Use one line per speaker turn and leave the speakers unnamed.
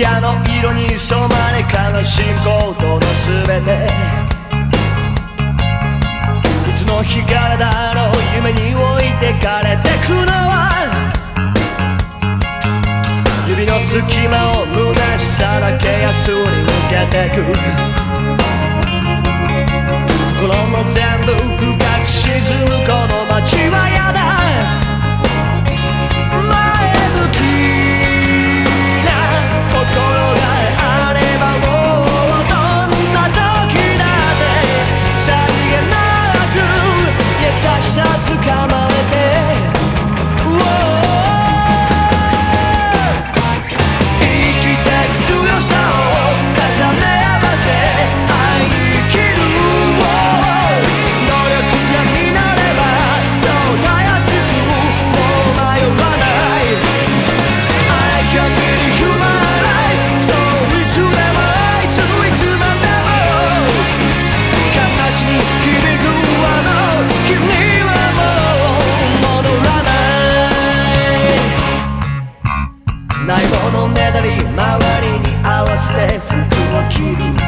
矢の色に染まれ悲しいことの全て。いつの日からだろう夢に置いてかれてくのは。指の隙間を虚しさだけやすり抜けてく。kitty.